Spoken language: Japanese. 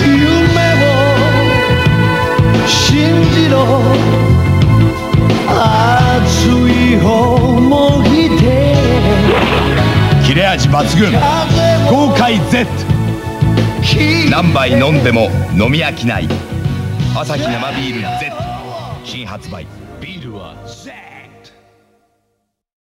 夢を信じろ。熱い思い切れ味抜群。豪快 Z 何杯飲んでも飲み飽きない。アサヒ生ビール Z 新発売。ビールは Z